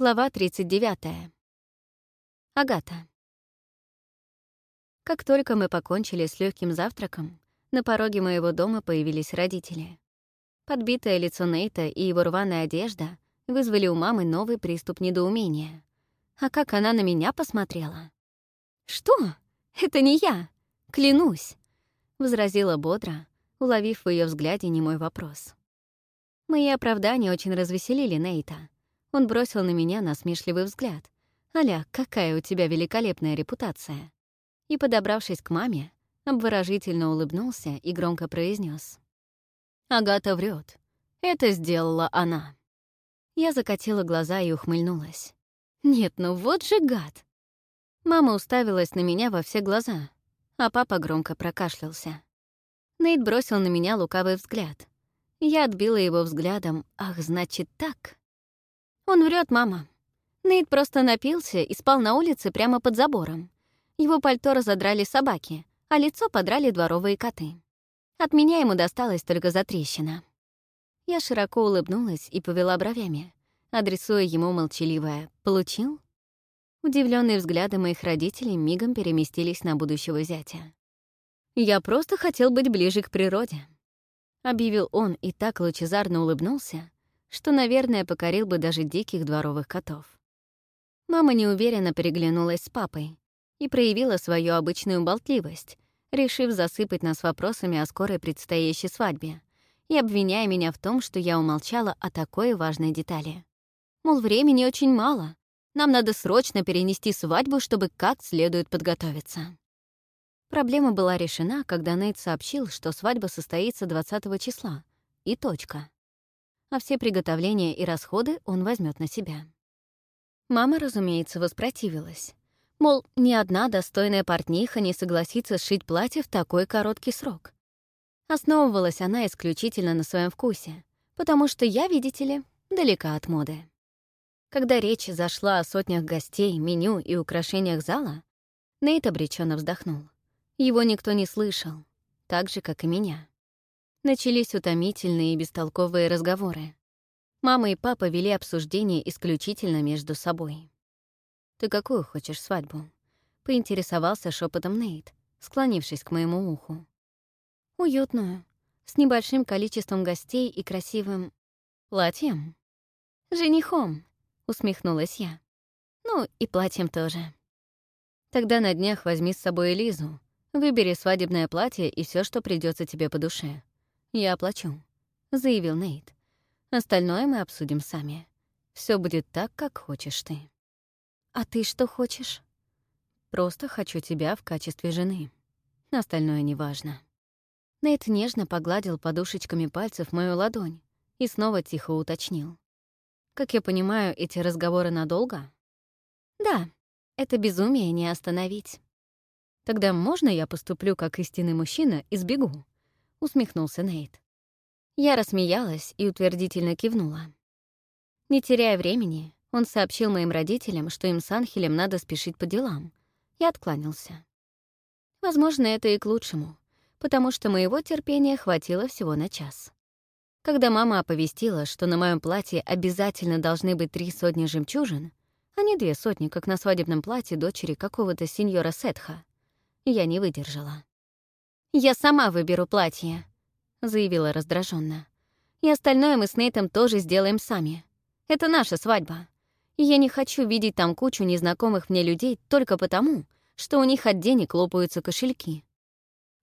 Глава 39. Агата. Как только мы покончили с легким завтраком, на пороге моего дома появились родители. Подбитое лицо Нейта и его рваная одежда вызвали у мамы новый приступ недоумения. А как она на меня посмотрела? «Что? Это не я! Клянусь!» — возразила бодро, уловив в ее взгляде немой вопрос. Мои оправдания очень развеселили Нейта — он бросил на меня насмешливый взгляд. «Аля, какая у тебя великолепная репутация!» И, подобравшись к маме, обворожительно улыбнулся и громко произнес: «Агата врет. Это сделала она». Я закатила глаза и ухмыльнулась. «Нет, ну вот же гад!» Мама уставилась на меня во все глаза, а папа громко прокашлялся. Нейт бросил на меня лукавый взгляд. Я отбила его взглядом. «Ах, значит так!» Он врет, мама. Нейт просто напился и спал на улице прямо под забором. Его пальто разодрали собаки, а лицо подрали дворовые коты. От меня ему досталось только затрещина. Я широко улыбнулась и повела бровями, адресуя ему молчаливое «Получил?». Удивленные взгляды моих родителей мигом переместились на будущего зятя. «Я просто хотел быть ближе к природе», — объявил он и так лучезарно улыбнулся, что, наверное, покорил бы даже диких дворовых котов. Мама неуверенно переглянулась с папой и проявила свою обычную болтливость, решив засыпать нас вопросами о скорой предстоящей свадьбе и обвиняя меня в том, что я умолчала о такой важной детали. Мол, времени очень мало. Нам надо срочно перенести свадьбу, чтобы как следует подготовиться. Проблема была решена, когда Нейт сообщил, что свадьба состоится 20 числа. И точка а все приготовления и расходы он возьмет на себя. Мама, разумеется, воспротивилась. Мол, ни одна достойная портниха не согласится сшить платье в такой короткий срок. Основывалась она исключительно на своем вкусе, потому что я, видите ли, далека от моды. Когда речь зашла о сотнях гостей, меню и украшениях зала, Нейт обреченно вздохнул. Его никто не слышал, так же, как и меня начались утомительные и бестолковые разговоры. Мама и папа вели обсуждение исключительно между собой. «Ты какую хочешь свадьбу?» — поинтересовался шепотом Нейт, склонившись к моему уху. «Уютную, с небольшим количеством гостей и красивым... платьем?» «Женихом», — усмехнулась я. «Ну, и платьем тоже». «Тогда на днях возьми с собой Элизу, выбери свадебное платье и все, что придется тебе по душе. «Я оплачу», — заявил Нейт. «Остальное мы обсудим сами. Все будет так, как хочешь ты». «А ты что хочешь?» «Просто хочу тебя в качестве жены. Остальное неважно». Нейт нежно погладил подушечками пальцев мою ладонь и снова тихо уточнил. «Как я понимаю, эти разговоры надолго?» «Да, это безумие не остановить». «Тогда можно я поступлю как истинный мужчина и сбегу?» — усмехнулся Нейт. Я рассмеялась и утвердительно кивнула. Не теряя времени, он сообщил моим родителям, что им с Анхелем надо спешить по делам, и откланялся. Возможно, это и к лучшему, потому что моего терпения хватило всего на час. Когда мама оповестила, что на моем платье обязательно должны быть три сотни жемчужин, а не две сотни, как на свадебном платье дочери какого-то сеньора Сетха, я не выдержала. «Я сама выберу платье», — заявила раздраженно. «И остальное мы с Нейтом тоже сделаем сами. Это наша свадьба. И я не хочу видеть там кучу незнакомых мне людей только потому, что у них от денег лопаются кошельки».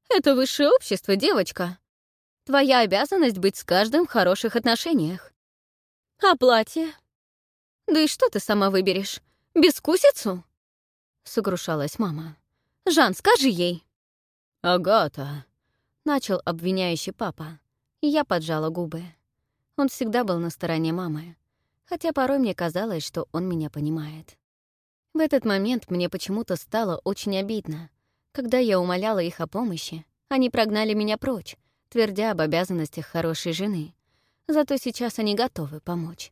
«Это высшее общество, девочка. Твоя обязанность быть с каждым в хороших отношениях. А платье? Да и что ты сама выберешь? Бескусицу?» — сокрушалась мама. «Жан, скажи ей!» «Агата!» — начал обвиняющий папа, я поджала губы. Он всегда был на стороне мамы, хотя порой мне казалось, что он меня понимает. В этот момент мне почему-то стало очень обидно, когда я умоляла их о помощи, они прогнали меня прочь, твердя об обязанностях хорошей жены. Зато сейчас они готовы помочь.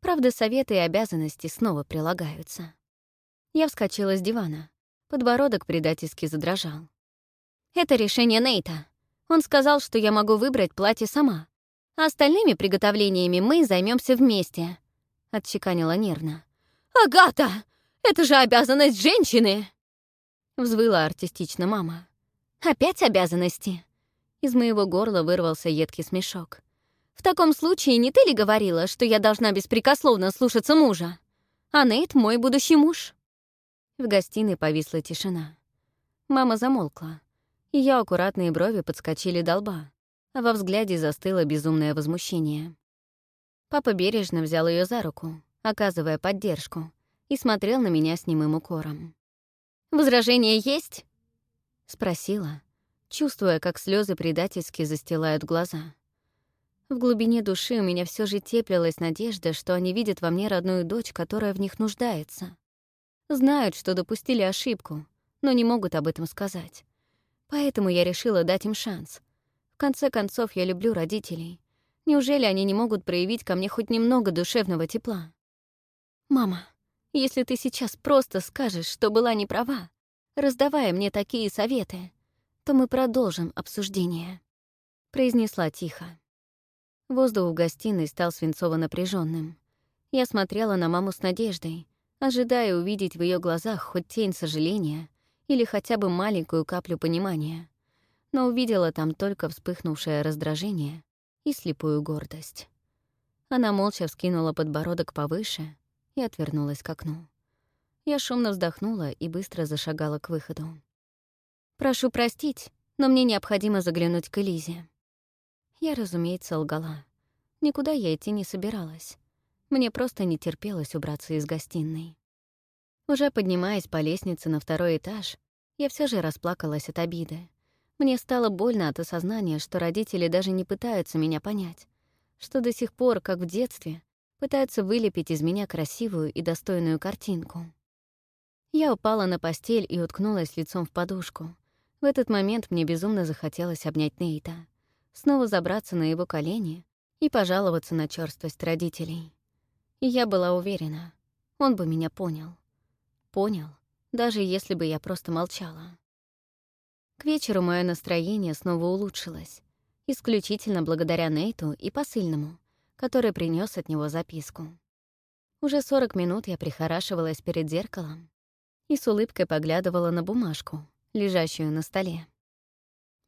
Правда, советы и обязанности снова прилагаются. Я вскочила с дивана. Подбородок предательски задрожал. Это решение Нейта. Он сказал, что я могу выбрать платье сама. А остальными приготовлениями мы займемся вместе. Отчеканила нервно. «Агата! Это же обязанность женщины!» Взвыла артистично мама. «Опять обязанности?» Из моего горла вырвался едкий смешок. «В таком случае не ты ли говорила, что я должна беспрекословно слушаться мужа? А Нейт — мой будущий муж». В гостиной повисла тишина. Мама замолкла. Ее аккуратные брови подскочили до лба, а во взгляде застыло безумное возмущение. Папа бережно взял ее за руку, оказывая поддержку, и смотрел на меня с немым укором. Возражение есть?» — спросила, чувствуя, как слезы предательски застилают глаза. В глубине души у меня все же теплилась надежда, что они видят во мне родную дочь, которая в них нуждается. Знают, что допустили ошибку, но не могут об этом сказать. Поэтому я решила дать им шанс. В конце концов, я люблю родителей. Неужели они не могут проявить ко мне хоть немного душевного тепла? «Мама, если ты сейчас просто скажешь, что была не права, раздавая мне такие советы, то мы продолжим обсуждение», — произнесла тихо. Воздух в гостиной стал свинцово напряженным. Я смотрела на маму с надеждой, ожидая увидеть в ее глазах хоть тень сожаления — или хотя бы маленькую каплю понимания, но увидела там только вспыхнувшее раздражение и слепую гордость. Она молча вскинула подбородок повыше и отвернулась к окну. Я шумно вздохнула и быстро зашагала к выходу. «Прошу простить, но мне необходимо заглянуть к Элизе». Я, разумеется, лгала. Никуда я идти не собиралась. Мне просто не терпелось убраться из гостиной. Уже поднимаясь по лестнице на второй этаж, я все же расплакалась от обиды. Мне стало больно от осознания, что родители даже не пытаются меня понять, что до сих пор, как в детстве, пытаются вылепить из меня красивую и достойную картинку. Я упала на постель и уткнулась лицом в подушку. В этот момент мне безумно захотелось обнять Нейта, снова забраться на его колени и пожаловаться на черствость родителей. И я была уверена, он бы меня понял понял, даже если бы я просто молчала. К вечеру мое настроение снова улучшилось, исключительно благодаря Нейту и посыльному, который принес от него записку. Уже 40 минут я прихорашивалась перед зеркалом и с улыбкой поглядывала на бумажку, лежащую на столе.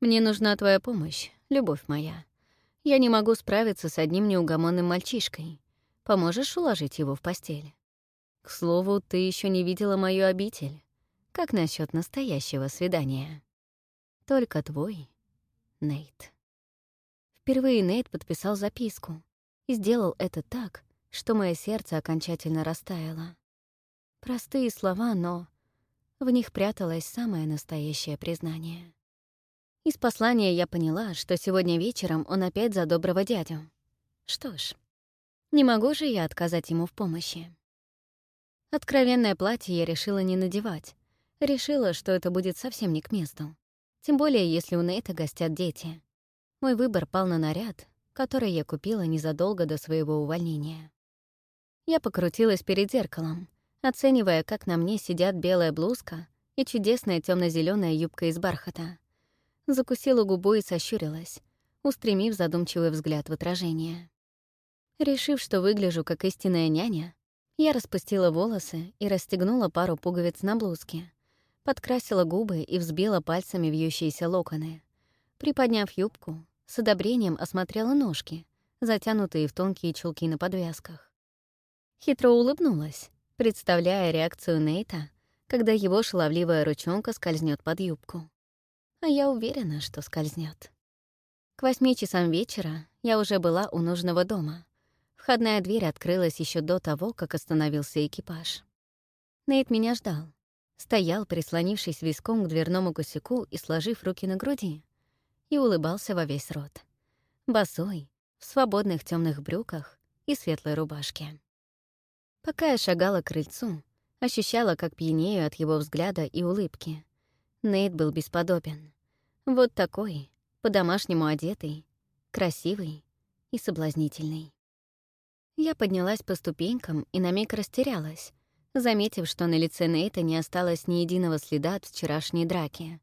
«Мне нужна твоя помощь, любовь моя. Я не могу справиться с одним неугомонным мальчишкой. Поможешь уложить его в постель?» К слову, ты еще не видела мою обитель. Как насчет настоящего свидания? Только твой, Нейт. Впервые Нейт подписал записку и сделал это так, что мое сердце окончательно растаяло. Простые слова, но в них пряталось самое настоящее признание. Из послания я поняла, что сегодня вечером он опять за доброго дядю. Что ж, не могу же я отказать ему в помощи. Откровенное платье я решила не надевать. Решила, что это будет совсем не к месту. Тем более, если у Нейта гостят дети. Мой выбор пал на наряд, который я купила незадолго до своего увольнения. Я покрутилась перед зеркалом, оценивая, как на мне сидят белая блузка и чудесная темно зеленая юбка из бархата. Закусила губу и сощурилась, устремив задумчивый взгляд в отражение. Решив, что выгляжу как истинная няня, я распустила волосы и расстегнула пару пуговиц на блузке. Подкрасила губы и взбила пальцами вьющиеся локоны. Приподняв юбку, с одобрением осмотрела ножки, затянутые в тонкие чулки на подвязках. Хитро улыбнулась, представляя реакцию Нейта, когда его шаловливая ручонка скользнет под юбку. А я уверена, что скользнет. К восьми часам вечера я уже была у нужного дома — Входная дверь открылась еще до того, как остановился экипаж. Нейт меня ждал. Стоял, прислонившись виском к дверному косяку и сложив руки на груди, и улыбался во весь рот. Босой, в свободных темных брюках и светлой рубашке. Пока я шагала к крыльцу, ощущала, как пьянею от его взгляда и улыбки. Нейт был бесподобен. Вот такой, по-домашнему одетый, красивый и соблазнительный. Я поднялась по ступенькам и на миг растерялась, заметив, что на лице Нейта не осталось ни единого следа от вчерашней драки.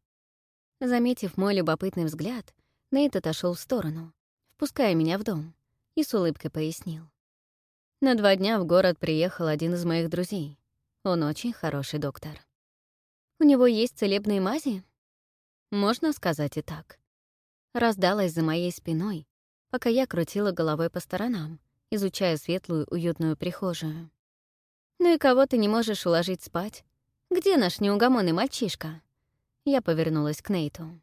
Заметив мой любопытный взгляд, Нейт отошел в сторону, впуская меня в дом, и с улыбкой пояснил. На два дня в город приехал один из моих друзей. Он очень хороший доктор. У него есть целебные мази? Можно сказать и так. Раздалась за моей спиной, пока я крутила головой по сторонам, изучая светлую уютную прихожую. «Ну и кого ты не можешь уложить спать? Где наш неугомонный мальчишка?» Я повернулась к Нейту.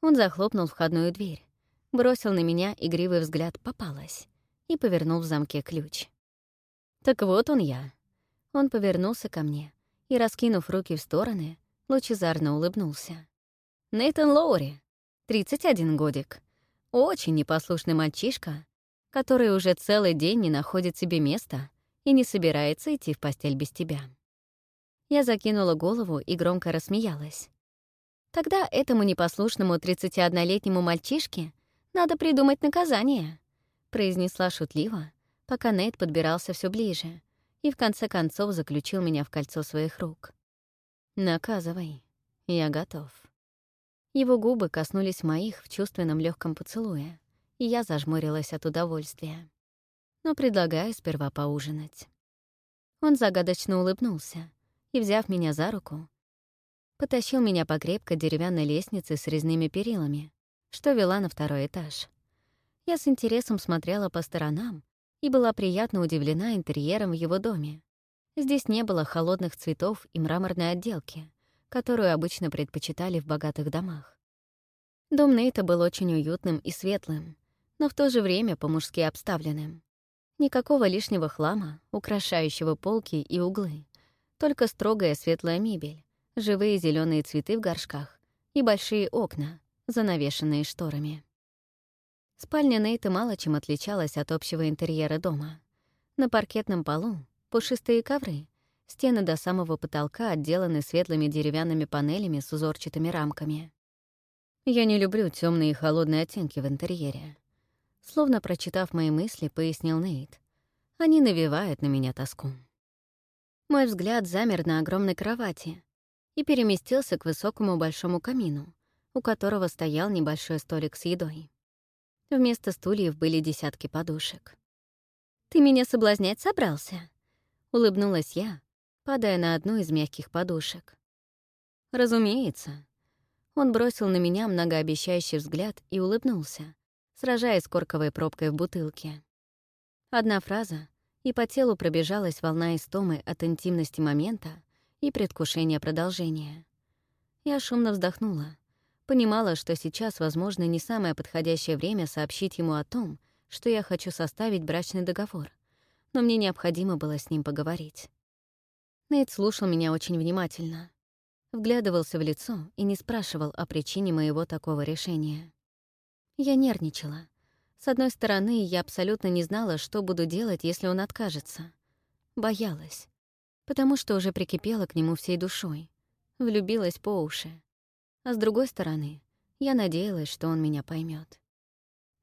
Он захлопнул входную дверь, бросил на меня игривый взгляд «попалась» и повернул в замке ключ. «Так вот он я». Он повернулся ко мне и, раскинув руки в стороны, лучезарно улыбнулся. «Нейтан Лоури, 31 годик. Очень непослушный мальчишка, который уже целый день не находит себе места и не собирается идти в постель без тебя. Я закинула голову и громко рассмеялась. Тогда этому непослушному 31-летнему мальчишке надо придумать наказание, произнесла шутливо, пока Нейт подбирался все ближе и в конце концов заключил меня в кольцо своих рук. «Наказывай, я готов». Его губы коснулись моих в чувственном легком поцелуе, и я зажмурилась от удовольствия. Но предлагаю сперва поужинать. Он загадочно улыбнулся и, взяв меня за руку, потащил меня по крепко деревянной лестнице с резными перилами, что вела на второй этаж. Я с интересом смотрела по сторонам и была приятно удивлена интерьером в его доме. Здесь не было холодных цветов и мраморной отделки, которую обычно предпочитали в богатых домах. Дом Нейта был очень уютным и светлым, но в то же время по-мужски обставленным. Никакого лишнего хлама, украшающего полки и углы. Только строгая светлая мебель, живые зеленые цветы в горшках и большие окна, занавешенные шторами. Спальня Нейта мало чем отличалась от общего интерьера дома. На паркетном полу пушистые ковры, стены до самого потолка отделаны светлыми деревянными панелями с узорчатыми рамками. Я не люблю темные и холодные оттенки в интерьере. Словно прочитав мои мысли, пояснил Нейт. Они навевают на меня тоску. Мой взгляд замер на огромной кровати и переместился к высокому большому камину, у которого стоял небольшой столик с едой. Вместо стульев были десятки подушек. «Ты меня соблазнять собрался?» — улыбнулась я, падая на одну из мягких подушек. «Разумеется». Он бросил на меня многообещающий взгляд и улыбнулся, сражаясь с корковой пробкой в бутылке. Одна фраза, и по телу пробежалась волна истомы от интимности момента и предвкушения продолжения. Я шумно вздохнула. Понимала, что сейчас, возможно, не самое подходящее время сообщить ему о том, что я хочу составить брачный договор, но мне необходимо было с ним поговорить. Нейт слушал меня очень внимательно. Вглядывался в лицо и не спрашивал о причине моего такого решения. Я нервничала. С одной стороны, я абсолютно не знала, что буду делать, если он откажется. Боялась. Потому что уже прикипела к нему всей душой. Влюбилась по уши. А с другой стороны, я надеялась, что он меня поймет.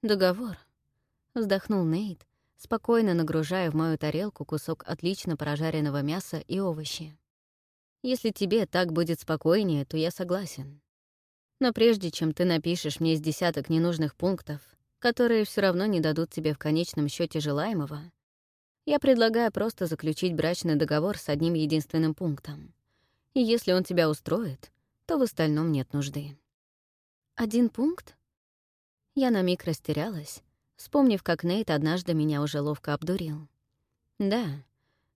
«Договор», — вздохнул Нейт, спокойно нагружая в мою тарелку кусок отлично прожаренного мяса и овощи. «Если тебе так будет спокойнее, то я согласен». Но прежде чем ты напишешь мне из десяток ненужных пунктов, которые все равно не дадут тебе в конечном счете желаемого, я предлагаю просто заключить брачный договор с одним единственным пунктом. И если он тебя устроит, то в остальном нет нужды. Один пункт? Я на миг растерялась, вспомнив, как Нейт однажды меня уже ловко обдурил. Да,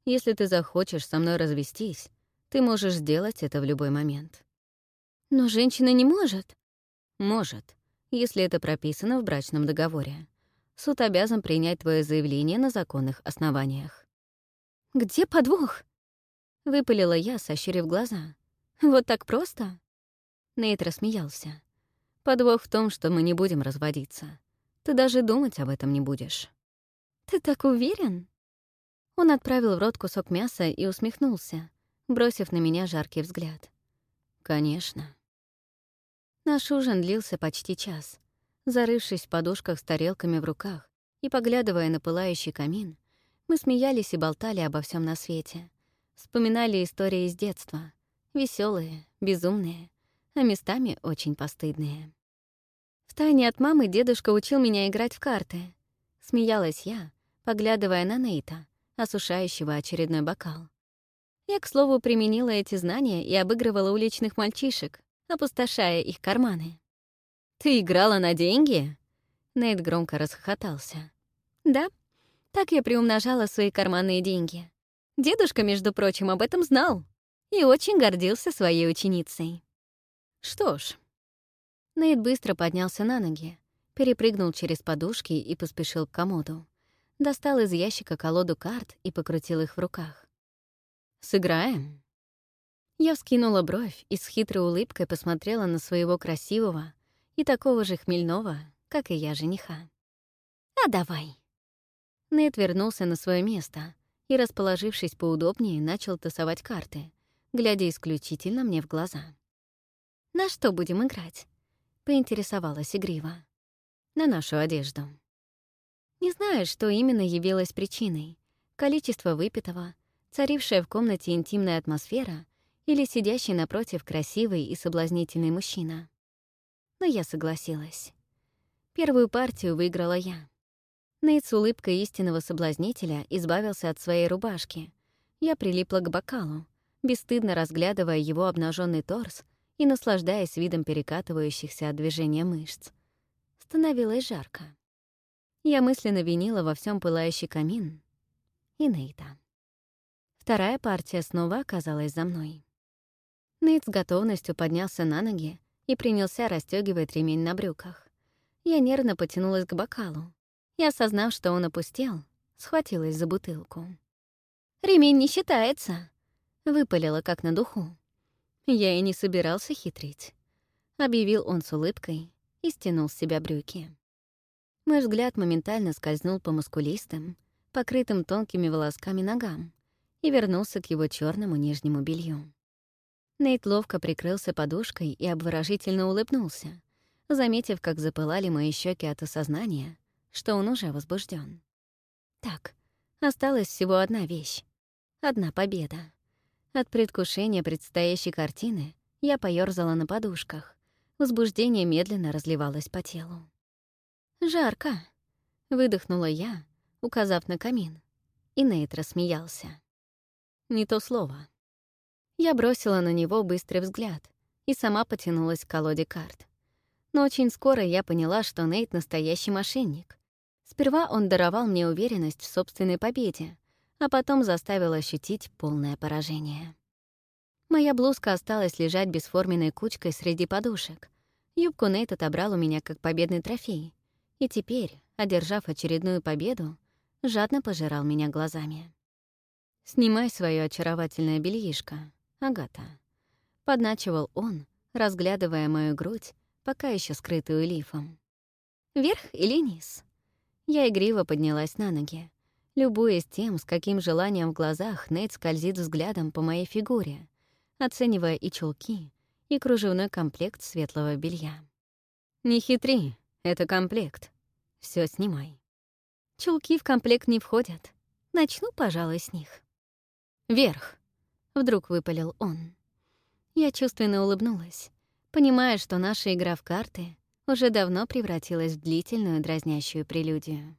если ты захочешь со мной развестись, ты можешь сделать это в любой момент. Но женщина не может. Может, если это прописано в брачном договоре. Суд обязан принять твое заявление на законных основаниях. Где подвох? Выпалила я, сощурив глаза. Вот так просто? Нейт рассмеялся. Подвох в том, что мы не будем разводиться. Ты даже думать об этом не будешь. Ты так уверен? Он отправил в рот кусок мяса и усмехнулся, бросив на меня жаркий взгляд. «Конечно», Наш ужин длился почти час. Зарывшись в подушках с тарелками в руках и поглядывая на пылающий камин, мы смеялись и болтали обо всем на свете. Вспоминали истории из детства. веселые, безумные, а местами очень постыдные. Втайне от мамы дедушка учил меня играть в карты. Смеялась я, поглядывая на Нейта, осушающего очередной бокал. Я, к слову, применила эти знания и обыгрывала уличных мальчишек, опустошая их карманы. «Ты играла на деньги?» Нейт громко расхохотался. «Да, так я приумножала свои карманные деньги. Дедушка, между прочим, об этом знал и очень гордился своей ученицей». «Что ж...» Нейт быстро поднялся на ноги, перепрыгнул через подушки и поспешил к комоду. Достал из ящика колоду карт и покрутил их в руках. «Сыграем?» Я вскинула бровь и с хитрой улыбкой посмотрела на своего красивого и такого же хмельного, как и я, жениха. «А давай!» Нед вернулся на свое место и, расположившись поудобнее, начал тасовать карты, глядя исключительно мне в глаза. «На что будем играть?» — поинтересовалась игрива. «На нашу одежду». Не знаю, что именно явилось причиной. Количество выпитого, царившая в комнате интимная атмосфера — или сидящий напротив красивый и соблазнительный мужчина. Но я согласилась. Первую партию выиграла я. Нейт с улыбкой истинного соблазнителя избавился от своей рубашки. Я прилипла к бокалу, бесстыдно разглядывая его обнаженный торс и наслаждаясь видом перекатывающихся от движения мышц. Становилось жарко. Я мысленно винила во всем пылающий камин и Нейта. Вторая партия снова оказалась за мной. Нейт с готовностью поднялся на ноги и принялся расстегивать ремень на брюках. Я нервно потянулась к бокалу и, осознав, что он опустел, схватилась за бутылку. «Ремень не считается!» — выпалила как на духу. Я и не собирался хитрить. Объявил он с улыбкой и стянул с себя брюки. Мой взгляд моментально скользнул по мускулистым, покрытым тонкими волосками ногам и вернулся к его черному нижнему белью. Нейт ловко прикрылся подушкой и обворожительно улыбнулся, заметив, как запылали мои щеки от осознания, что он уже возбужден. Так, осталась всего одна вещь. Одна победа. От предвкушения предстоящей картины я поёрзала на подушках. Возбуждение медленно разливалось по телу. «Жарко!» — выдохнула я, указав на камин. И Нейт рассмеялся. «Не то слово», я бросила на него быстрый взгляд и сама потянулась к колоде карт. Но очень скоро я поняла, что Нейт — настоящий мошенник. Сперва он даровал мне уверенность в собственной победе, а потом заставил ощутить полное поражение. Моя блузка осталась лежать бесформенной кучкой среди подушек. Юбку Нейт отобрал у меня как победный трофей. И теперь, одержав очередную победу, жадно пожирал меня глазами. «Снимай свое очаровательное бельишко», Агата», — подначивал он, разглядывая мою грудь, пока еще скрытую лифом. «Вверх или низ?» Я игриво поднялась на ноги, любуясь тем, с каким желанием в глазах Нейт скользит взглядом по моей фигуре, оценивая и чулки, и кружевной комплект светлого белья. «Не хитри, это комплект. Все снимай». «Чулки в комплект не входят. Начну, пожалуй, с них». «Вверх!» Вдруг выпалил он. Я чувственно улыбнулась, понимая, что наша игра в карты уже давно превратилась в длительную дразнящую прелюдию.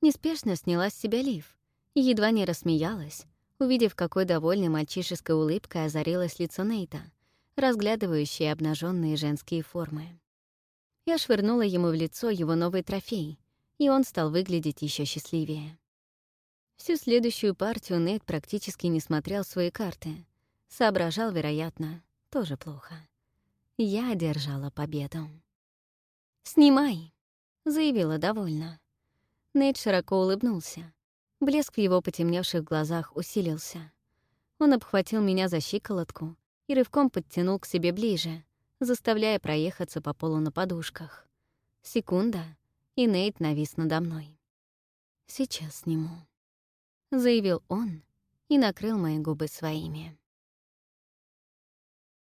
Неспешно сняла с себя лиф и едва не рассмеялась, увидев, какой довольной мальчишеской улыбкой озарилось лицо Нейта, разглядывающее обнаженные женские формы. Я швырнула ему в лицо его новый трофей, и он стал выглядеть еще счастливее. Всю следующую партию Нейт практически не смотрел свои карты. Соображал, вероятно, тоже плохо. Я одержала победу. «Снимай!» — заявила довольно. Нейт широко улыбнулся. Блеск в его потемневших глазах усилился. Он обхватил меня за щиколотку и рывком подтянул к себе ближе, заставляя проехаться по полу на подушках. Секунда, и Нейт навис надо мной. «Сейчас сниму» заявил он и накрыл мои губы своими.